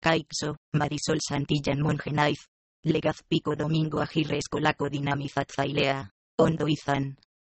Caixo, Marisol Santillan Mongenaif. Legaz Pico Domingo Agirre Escolaco Dinamizat Zailea. Ondo Izan.